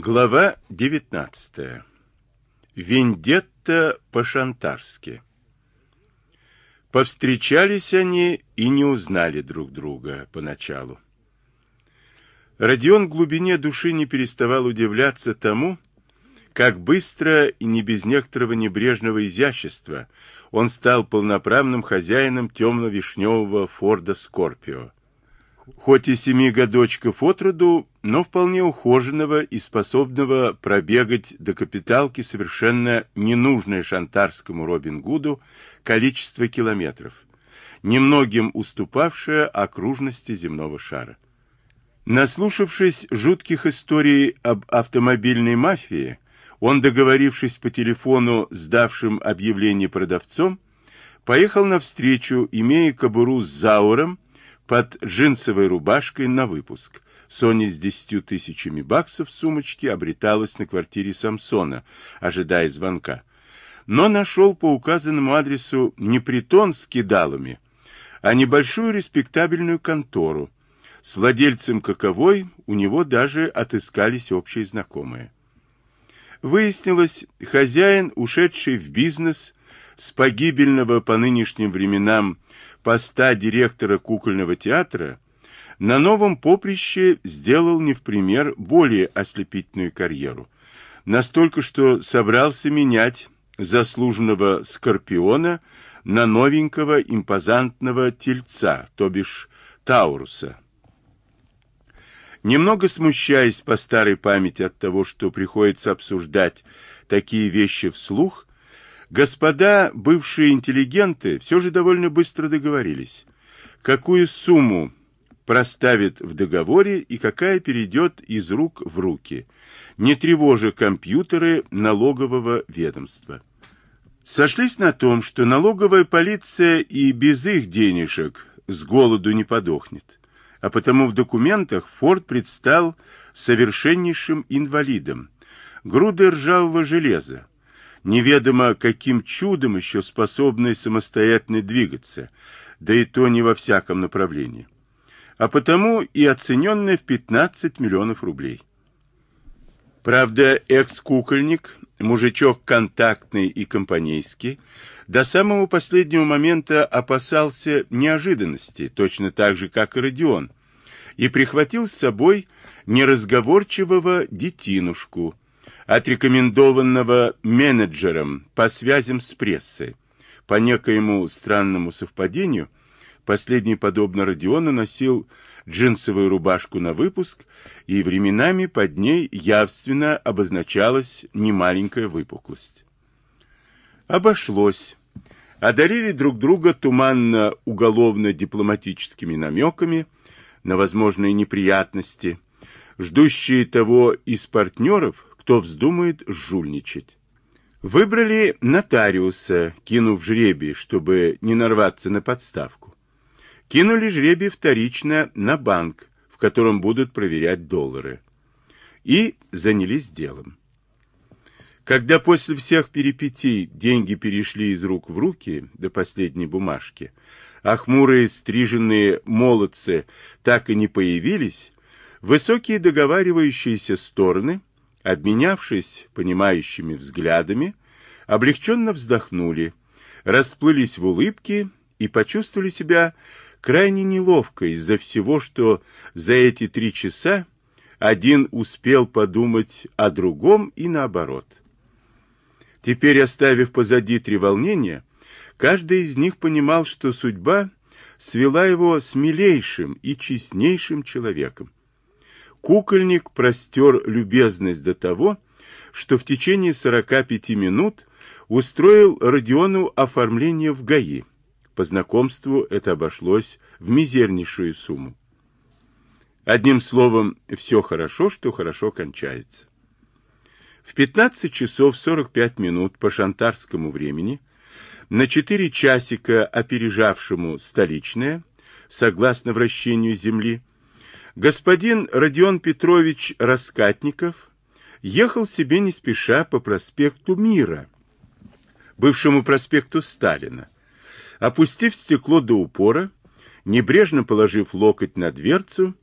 Глава 19. Вендетта по-шантарски. Повстречались они и не узнали друг друга поначалу. Родион в глубине души не переставал удивляться тому, как быстро и не без некоторого небрежного изящества он стал полноправным хозяином темно-вишневого Форда Скорпио, хоть и семи годочков от роду, но вполне ухоженного и способного пробегать до капиталки совершенно ненужное шантарскому Робин Гуду количество километров, немногим уступавшее окружности земного шара. Наслушавшись жутких историй об автомобильной мафии, он, договорившись по телефону с давшим объявление продавцом, поехал навстречу, имея кобуру с Зауром, под джинсовой рубашкой на выпуск. Соня с десятью тысячами баксов в сумочке обреталась на квартире Самсона, ожидая звонка. Но нашел по указанному адресу не притон с кидалами, а небольшую респектабельную контору. С владельцем каковой у него даже отыскались общие знакомые. Выяснилось, хозяин, ушедший в бизнес с погибельного по нынешним временам поста директора кукольного театра, на новом поприще сделал не в пример более ослепительную карьеру. Настолько, что собрался менять заслуженного Скорпиона на новенького импозантного тельца, то бишь Тауруса. Немного смущаясь по старой памяти от того, что приходится обсуждать такие вещи вслух, Господа, бывшие интеллигенты, все же довольно быстро договорились, какую сумму проставит в договоре и какая перейдет из рук в руки, не тревожа компьютеры налогового ведомства. Сошлись на том, что налоговая полиция и без их денежек с голоду не подохнет, а потому в документах Форд предстал совершеннейшим инвалидом, грудой ржавого железа, неведомо каким чудом еще способный самостоятельно двигаться, да и то не во всяком направлении, а потому и оцененный в 15 миллионов рублей. Правда, экс-кукольник, мужичок контактный и компанейский, до самого последнего момента опасался неожиданности, точно так же, как и Родион, и прихватил с собой неразговорчивого детинушку, отрекомендованного менеджером по связям с прессой. По некоему странному совпадению, последний, подобно Родиону, носил джинсовую рубашку на выпуск, и временами под ней явственно обозначалась немаленькая выпуклость. Обошлось. Одарили друг друга туманно-уголовно-дипломатическими намеками на возможные неприятности, ждущие того из партнеров, кто вздумает жульничать. Выбрали нотариуса, кинув жребий, чтобы не нарваться на подставку. Кинули жребий вторично на банк, в котором будут проверять доллары. И занялись делом. Когда после всех перипетий деньги перешли из рук в руки до последней бумажки, а хмурые стриженные молодцы так и не появились, высокие договаривающиеся стороны обменявшись понимающими взглядами, облегченно вздохнули, расплылись в улыбке и почувствовали себя крайне неловко из-за всего, что за эти три часа один успел подумать о другом и наоборот. Теперь, оставив позади три волнения, каждый из них понимал, что судьба свела его с милейшим и честнейшим человеком, Кукольник простер любезность до того, что в течение 45 минут устроил Родиону оформление в ГАИ. По знакомству это обошлось в мизернейшую сумму. Одним словом, все хорошо, что хорошо кончается. В 15 часов 45 минут по шантарскому времени, на 4 часика опережавшему столичное, согласно вращению Земли, Господин Родион Петрович Раскатников ехал себе не спеша по проспекту Мира, бывшему проспекту Сталина. Опустив стекло до упора, небрежно положив локоть на дверцу,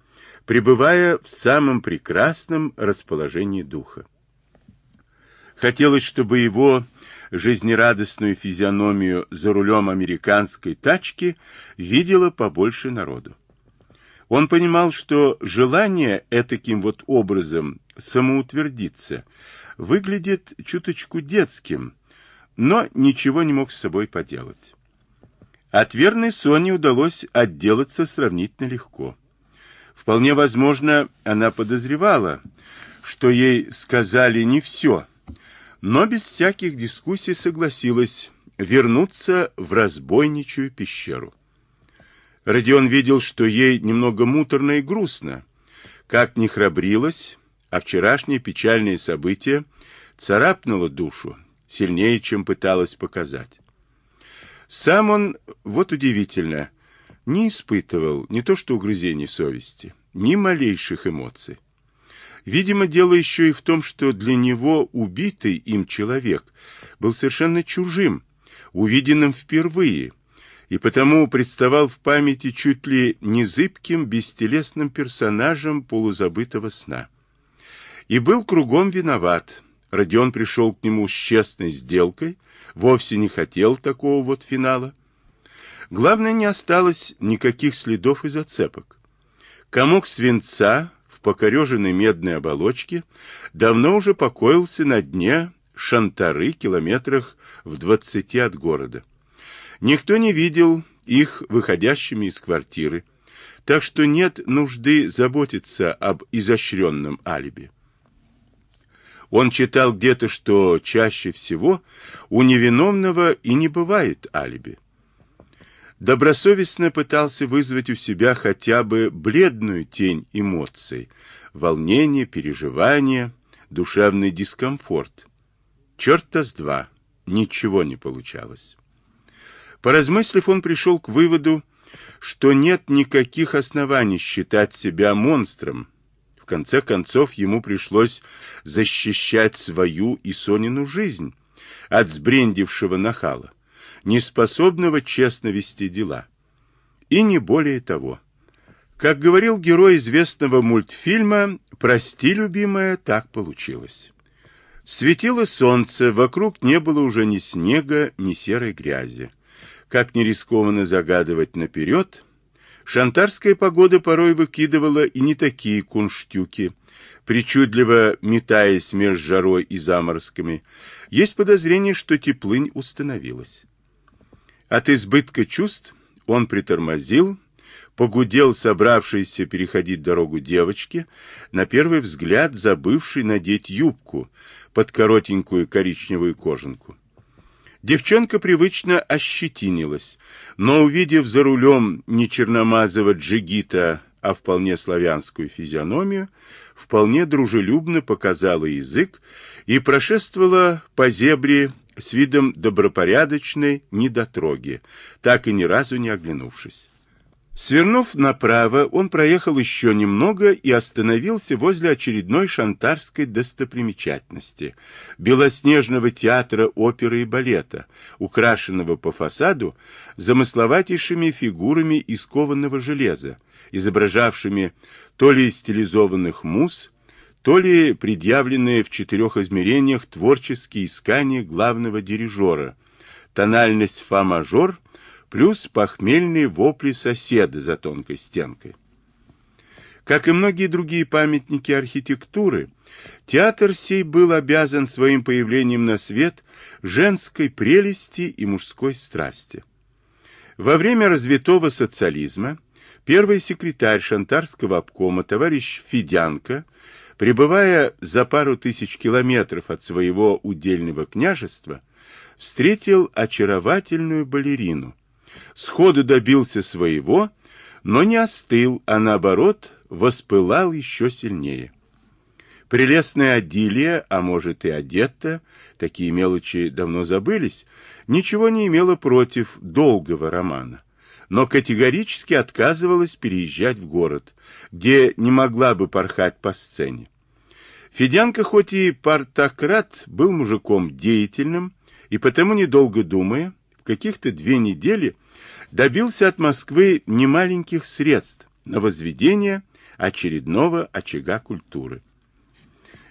пребывая в самом прекрасном расположении духа. Хотелось, чтобы его жизнерадостную физиономию за рулем американской тачки видело побольше народу. Он понимал, что желание этаким вот образом самоутвердиться выглядит чуточку детским, но ничего не мог с собой поделать. От верной Соне удалось отделаться сравнительно легко. Вполне возможно, она подозревала, что ей сказали не все, но без всяких дискуссий согласилась вернуться в разбойничью пещеру. Родион видел, что ей немного муторно и грустно. Как не храбрилась, а вчерашнее печальное событие царапнуло душу сильнее, чем пыталась показать. Сам он, вот удивительно, не испытывал не то что угрызений совести, ни малейших эмоций. Видимо, дело еще и в том, что для него убитый им человек был совершенно чужим, увиденным впервые – и потому представал в памяти чуть ли не зыбким, бестелесным персонажем полузабытого сна. И был кругом виноват. Родион пришел к нему с честной сделкой, вовсе не хотел такого вот финала. Главное, не осталось никаких следов и зацепок. Комок свинца в покореженной медной оболочке давно уже покоился на дне Шантары километрах в двадцати от города. Никто не видел их выходящими из квартиры, так что нет нужды заботиться об изощренном алиби. Он читал где-то, что чаще всего у невиновного и не бывает алиби. Добросовестно пытался вызвать у себя хотя бы бледную тень эмоций, волнение, переживание, душевный дискомфорт. Черта с два, ничего не получалось. Поразмыслив, он пришел к выводу, что нет никаких оснований считать себя монстром. В конце концов, ему пришлось защищать свою и Сонину жизнь от сбрендившего нахала, неспособного честно вести дела. И не более того. Как говорил герой известного мультфильма «Прости, любимая, так получилось». Светило солнце, вокруг не было уже ни снега, ни серой грязи как не рискованно загадывать наперед, шантарская погода порой выкидывала и не такие кунштюки, причудливо метаясь меж жарой и заморозками. Есть подозрение, что теплынь установилась. От избытка чувств он притормозил, погудел собравшийся переходить дорогу девочке, на первый взгляд забывший надеть юбку под коротенькую коричневую кожанку. Девчонка привычно ощетинилась, но, увидев за рулем не черномазого джигита, а вполне славянскую физиономию, вполне дружелюбно показала язык и прошествовала по зебре с видом добропорядочной недотроги, так и ни разу не оглянувшись. Свернув направо, он проехал еще немного и остановился возле очередной шантарской достопримечательности – Белоснежного театра оперы и балета, украшенного по фасаду замысловатейшими фигурами из кованого железа, изображавшими то ли стилизованных мус, то ли предъявленные в четырех измерениях творческие искания главного дирижера, тональность фа-мажор – плюс похмельные вопли соседа за тонкой стенкой. Как и многие другие памятники архитектуры, театр сей был обязан своим появлением на свет женской прелести и мужской страсти. Во время развитого социализма первый секретарь Шантарского обкома товарищ Федянко, пребывая за пару тысяч километров от своего удельного княжества, встретил очаровательную балерину – сходу добился своего, но не остыл, а наоборот воспылал еще сильнее. Прелестная Адилия, а может и Одетта, такие мелочи давно забылись, ничего не имела против долгого романа, но категорически отказывалась переезжать в город, где не могла бы порхать по сцене. Федянка, хоть и партократ, был мужиком деятельным, и потому, недолго думая, в каких-то две недели добился от Москвы немаленьких средств на возведение очередного очага культуры.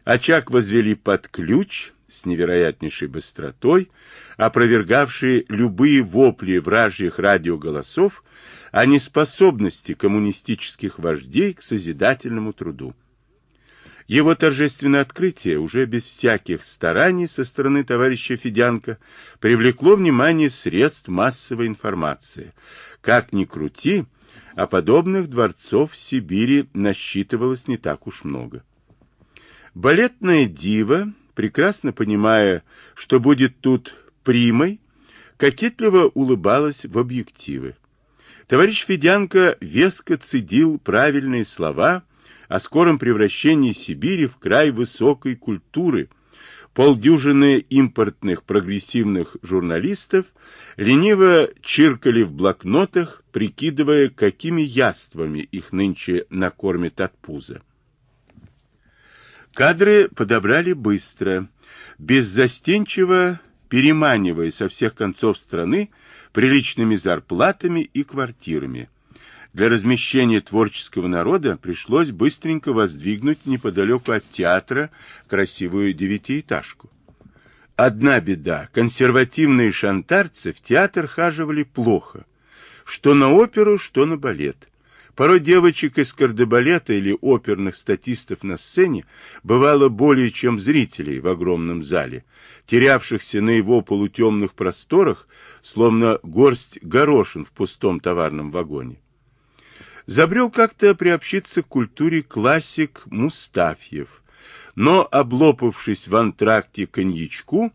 Очаг возвели под ключ с невероятнейшей быстротой, опровергавший любые вопли вражьих радиоголосов о неспособности коммунистических вождей к созидательному труду. Его торжественное открытие, уже без всяких стараний со стороны товарища Федянка, привлекло внимание средств массовой информации. Как ни крути, а подобных дворцов в Сибири насчитывалось не так уж много. Балетная дива, прекрасно понимая, что будет тут примой, кокетливо улыбалась в объективы. Товарищ Федянко веско цедил правильные слова о скором превращении Сибири в край высокой культуры. Полдюжины импортных прогрессивных журналистов лениво чиркали в блокнотах, прикидывая, какими яствами их нынче накормят от пуза. Кадры подобрали быстро, беззастенчиво переманивая со всех концов страны приличными зарплатами и квартирами. Для размещения творческого народа пришлось быстренько воздвигнуть неподалеку от театра красивую девятиэтажку. Одна беда. Консервативные шантарцы в театр хаживали плохо. Что на оперу, что на балет. Порой девочек из кардебалета или оперных статистов на сцене бывало более чем зрителей в огромном зале, терявшихся на его полутемных просторах, словно горсть горошин в пустом товарном вагоне. Забрел как-то приобщиться к культуре классик Мустафьев, но, облопавшись в антракте коньячку,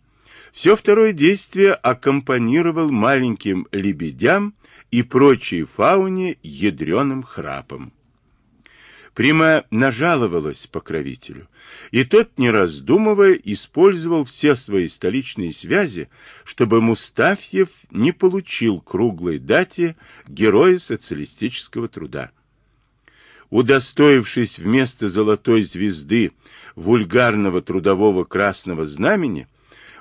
все второе действие аккомпанировал маленьким лебедям и прочей фауне ядреным храпом. Прима нажаловалась покровителю, и тот, не раздумывая, использовал все свои столичные связи, чтобы Мустафьев не получил круглой дате Героя социалистического труда. Удостоившись вместо золотой звезды вульгарного трудового красного знамени,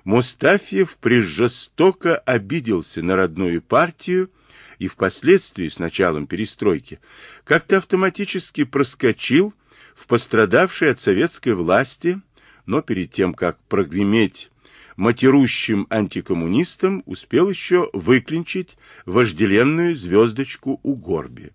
Мустафьев прижестоко обиделся на родную партию и впоследствии, с началом перестройки, как-то автоматически проскочил в пострадавшей от советской власти, но перед тем, как прогреметь матерущим антикоммунистам, успел еще выклинчить вожделенную звездочку у Горби.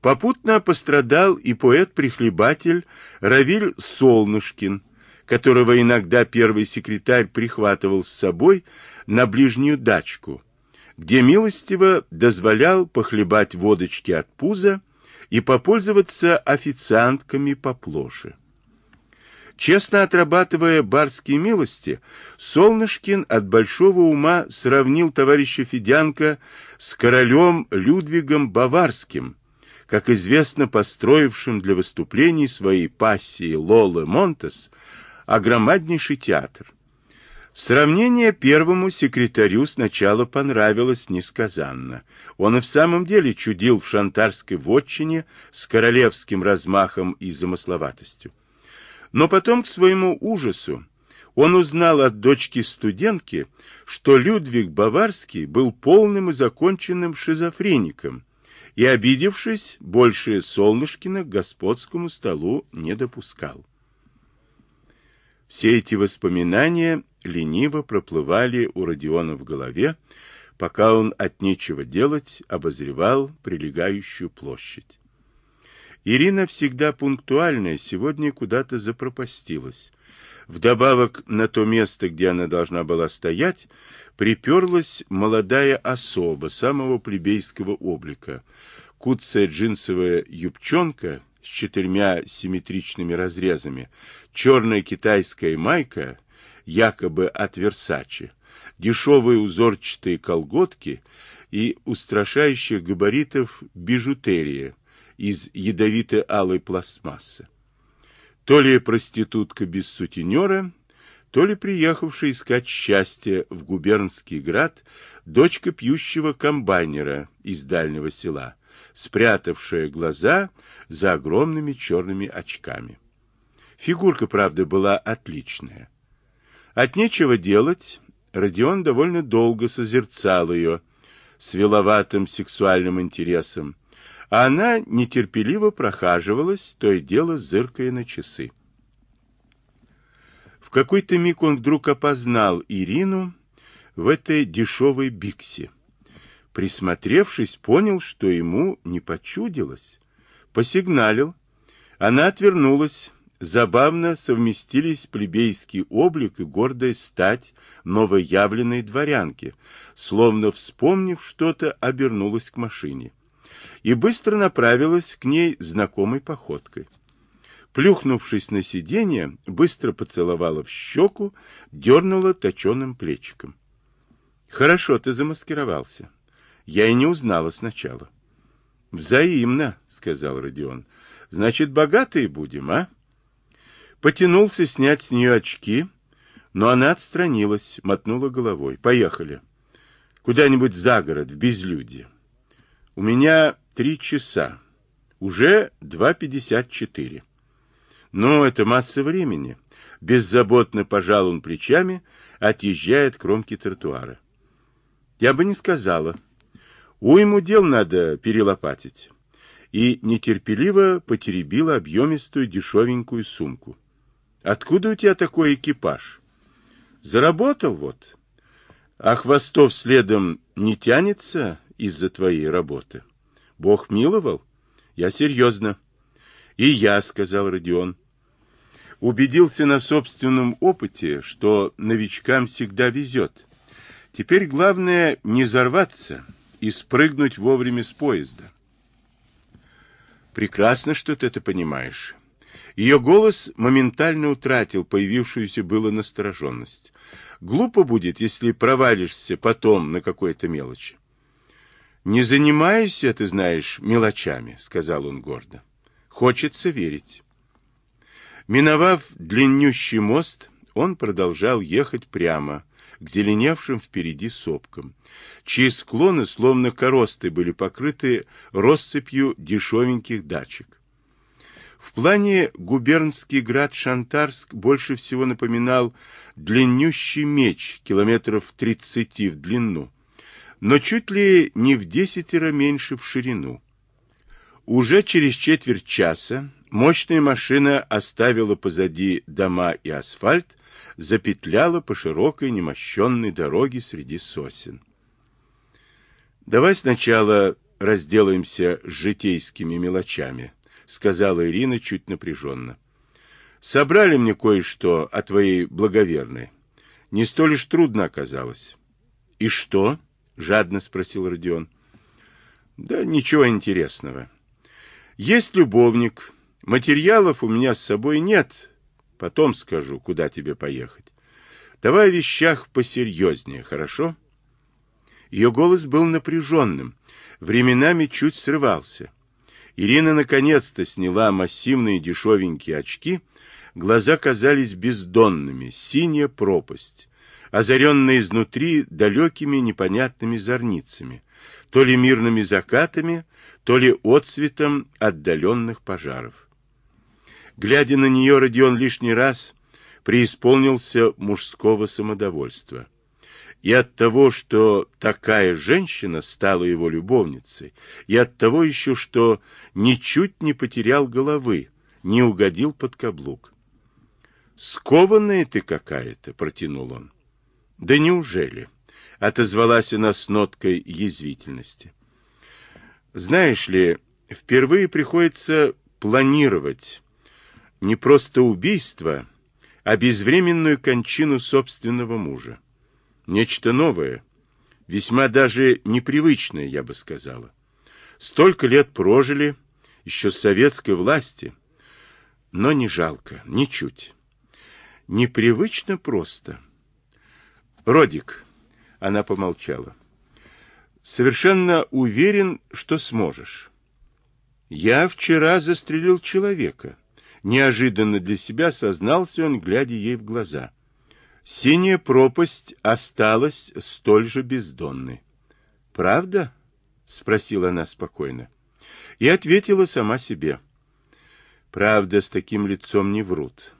Попутно пострадал и поэт-прихлебатель Равиль Солнышкин, которого иногда первый секретарь прихватывал с собой на ближнюю дачку, где милостиво дозволял похлебать водочки от пуза и попользоваться официантками поплоше. Честно отрабатывая барские милости, Солнышкин от большого ума сравнил товарища Федянка с королем Людвигом Баварским, как известно, построившим для выступлений своей пассии Лолы Монтес огромнейший театр. Сравнение первому секретарю сначала понравилось несказанно. Он и в самом деле чудил в шантарской вотчине с королевским размахом и замысловатостью. Но потом, к своему ужасу, он узнал от дочки-студентки, что Людвиг Баварский был полным и законченным шизофреником, и, обидевшись, больше Солнышкина к господскому столу не допускал. Все эти воспоминания лениво проплывали у Родиона в голове, пока он от нечего делать обозревал прилегающую площадь. Ирина, всегда пунктуальная, сегодня куда-то запропастилась. Вдобавок на то место, где она должна была стоять, приперлась молодая особа самого плебейского облика. Куцая джинсовая юбчонка с четырьмя симметричными разрезами, черная китайская майка, якобы от Версачи, дешевые узорчатые колготки и устрашающих габаритов бижутерия из ядовито-алой пластмассы. То ли проститутка без сутенера, то ли приехавшая искать счастье в губернский град дочка пьющего комбайнера из дальнего села, спрятавшая глаза за огромными черными очками. Фигурка, правда, была отличная. От нечего делать, Родион довольно долго созерцал ее с веловатым сексуальным интересом, а она нетерпеливо прохаживалась, то и дело зыркая на часы. В какой-то миг он вдруг опознал Ирину в этой дешевой биксе. Присмотревшись, понял, что ему не почудилось. Посигналил. Она отвернулась. Забавно совместились плебейский облик и гордая стать новоявленной дворянки, словно вспомнив что-то, обернулась к машине и быстро направилась к ней знакомой походкой. Плюхнувшись на сиденье, быстро поцеловала в щеку, дернула точеным плечиком. Хорошо ты замаскировался. Я и не узнала сначала. Взаимно, сказал Родион. Значит, богатые будем, а? Потянулся снять с нее очки, но она отстранилась, мотнула головой. Поехали. Куда-нибудь за город, в безлюдье. У меня три часа. Уже 2.54. Но это масса времени. Беззаботно пожал он плечами, отъезжая от кромки тротуара. Я бы не сказала. Уйму дел надо перелопатить. И нетерпеливо потеребила объемистую дешевенькую сумку. Откуда у тебя такой экипаж? Заработал вот. А хвостов следом не тянется из-за твоей работы? Бог миловал? Я серьезно. И я, сказал Родион. Убедился на собственном опыте, что новичкам всегда везет. Теперь главное не взорваться и спрыгнуть вовремя с поезда. Прекрасно, что ты это понимаешь. Ее голос моментально утратил появившуюся было настороженность. Глупо будет, если провалишься потом на какой-то мелочи. «Не занимайся, ты знаешь, мелочами», — сказал он гордо. «Хочется верить». Миновав длиннющий мост, он продолжал ехать прямо, к зеленевшим впереди сопкам, чьи склоны, словно коросты, были покрыты россыпью дешевеньких дачек. В плане губернский град Шантарск больше всего напоминал длиннющий меч, километров тридцати в длину, но чуть ли не в десятеро меньше в ширину. Уже через четверть часа мощная машина оставила позади дома и асфальт, запетляла по широкой немощенной дороге среди сосен. «Давай сначала разделаемся с житейскими мелочами», — сказала Ирина чуть напряженно. «Собрали мне кое-что о твоей благоверной. Не столь уж трудно оказалось». «И что?» — жадно спросил Родион. «Да ничего интересного. Есть любовник. Материалов у меня с собой нет, Потом скажу, куда тебе поехать. Давай о вещах посерьезнее, хорошо? Ее голос был напряженным, временами чуть срывался. Ирина наконец-то сняла массивные дешевенькие очки, глаза казались бездонными, синяя пропасть, озаренная изнутри далекими непонятными зорницами, то ли мирными закатами, то ли отцветом отдаленных пожаров. Глядя на нее, Родион лишний раз преисполнился мужского самодовольства. И от того, что такая женщина стала его любовницей, и от того еще, что ничуть не потерял головы, не угодил под каблук. «Скованная ты какая-то», — протянул он. «Да неужели?» — отозвалась она с ноткой язвительности. «Знаешь ли, впервые приходится планировать не просто убийство, а безвременную кончину собственного мужа. Нечто новое, весьма даже непривычное, я бы сказала. Столько лет прожили, еще с советской власти, но не жалко, ничуть. Непривычно просто. Родик, она помолчала, совершенно уверен, что сможешь. Я вчера застрелил человека. Неожиданно для себя сознался он, глядя ей в глаза. Синяя пропасть осталась столь же бездонной. «Правда?» — спросила она спокойно. И ответила сама себе. «Правда, с таким лицом не врут.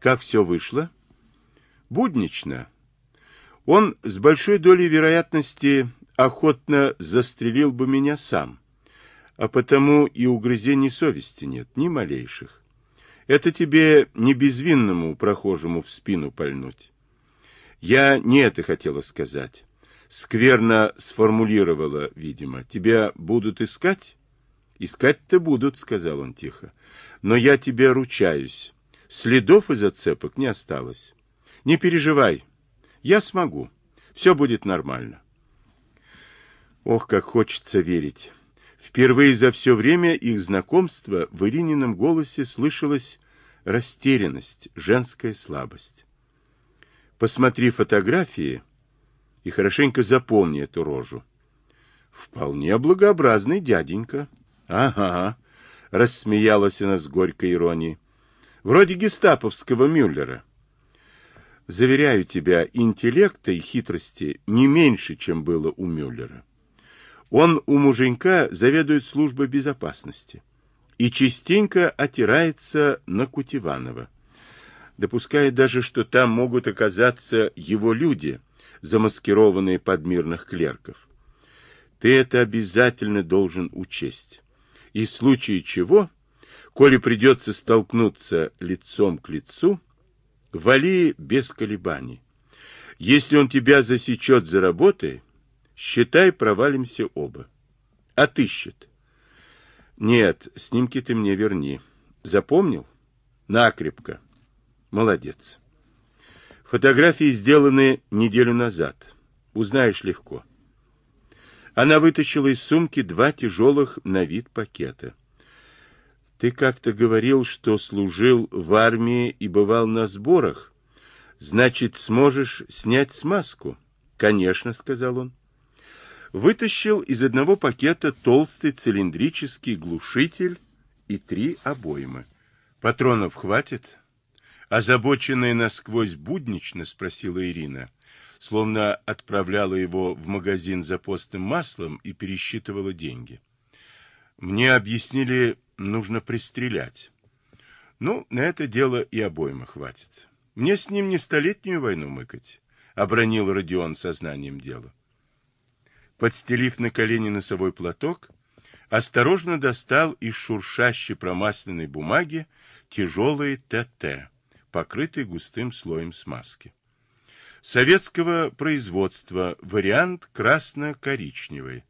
Как все вышло?» «Буднично. Он с большой долей вероятности охотно застрелил бы меня сам. а потому и угрызений совести нет, ни малейших. Это тебе не безвинному прохожему в спину пальнуть. Я не это хотела сказать. Скверно сформулировала, видимо. Тебя будут искать? Искать-то будут, сказал он тихо. Но я тебе ручаюсь. Следов и зацепок не осталось. Не переживай. Я смогу. Все будет нормально. Ох, как хочется верить. Впервые за все время их знакомства в Иринином голосе слышалась растерянность, женская слабость. Посмотри фотографии и хорошенько запомни эту рожу. Вполне благообразный дяденька. Ага, рассмеялась она с горькой иронией. Вроде гестаповского Мюллера. Заверяю тебя, интеллекта и хитрости не меньше, чем было у Мюллера. Он у муженька заведует службой безопасности и частенько отирается на Кутиванова. Допускает даже, что там могут оказаться его люди, замаскированные под мирных клерков. Ты это обязательно должен учесть. И в случае чего, коли придется столкнуться лицом к лицу, вали без колебаний. Если он тебя засечет за работой, Считай, провалимся оба. Отыщет. Нет, снимки ты мне верни. Запомнил? Накрепко. Молодец. Фотографии сделаны неделю назад. Узнаешь легко. Она вытащила из сумки два тяжелых на вид пакета. Ты как-то говорил, что служил в армии и бывал на сборах. Значит, сможешь снять смазку? Конечно, сказал он вытащил из одного пакета толстый цилиндрический глушитель и три обоймы. «Патронов хватит?» Озабоченная насквозь буднично спросила Ирина, словно отправляла его в магазин за постным маслом и пересчитывала деньги. «Мне объяснили, нужно пристрелять. Ну, на это дело и обойма хватит. Мне с ним не столетнюю войну мыкать», — обронил Родион сознанием дела подстелив на колени носовой платок, осторожно достал из шуршащей промасленной бумаги тяжелый ТТ, покрытый густым слоем смазки. Советского производства вариант красно-коричневый.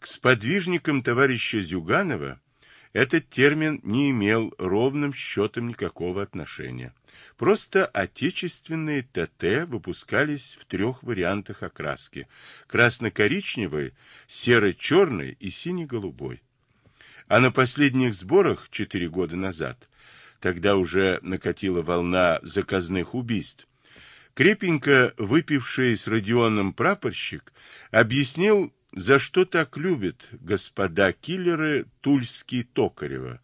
К сподвижникам товарища Зюганова этот термин не имел ровным счетом никакого отношения. Просто отечественные ТТ выпускались в трех вариантах окраски. Красно-коричневый, серо-черный и сине-голубой. А на последних сборах четыре года назад, тогда уже накатила волна заказных убийств, крепенько выпивший с Родионом прапорщик объяснил, за что так любят господа киллеры Тульский-Токарева,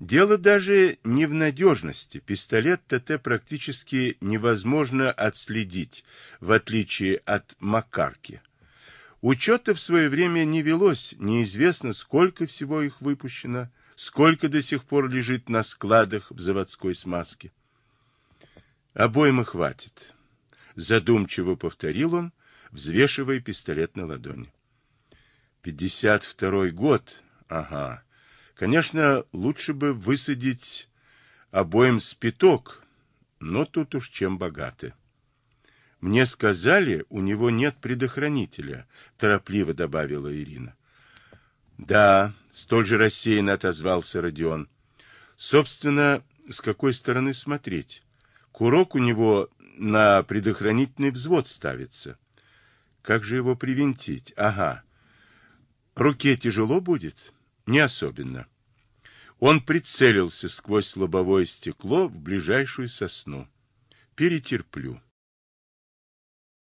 Дело даже не в надежности. Пистолет ТТ практически невозможно отследить, в отличие от Макарки. Учета в свое время не велось, неизвестно, сколько всего их выпущено, сколько до сих пор лежит на складах в заводской смазке. Обойма хватит, задумчиво повторил он, взвешивая пистолет на ладони. Пятьдесят второй год, ага, Конечно, лучше бы высадить обоим спиток, но тут уж чем богаты. Мне сказали, у него нет предохранителя, торопливо добавила Ирина. Да, столь же рассеянно отозвался Родион. Собственно, с какой стороны смотреть? Курок у него на предохранительный взвод ставится. Как же его привинтить? Ага. Руке тяжело будет? Не особенно. Он прицелился сквозь лобовое стекло в ближайшую сосну. Перетерплю.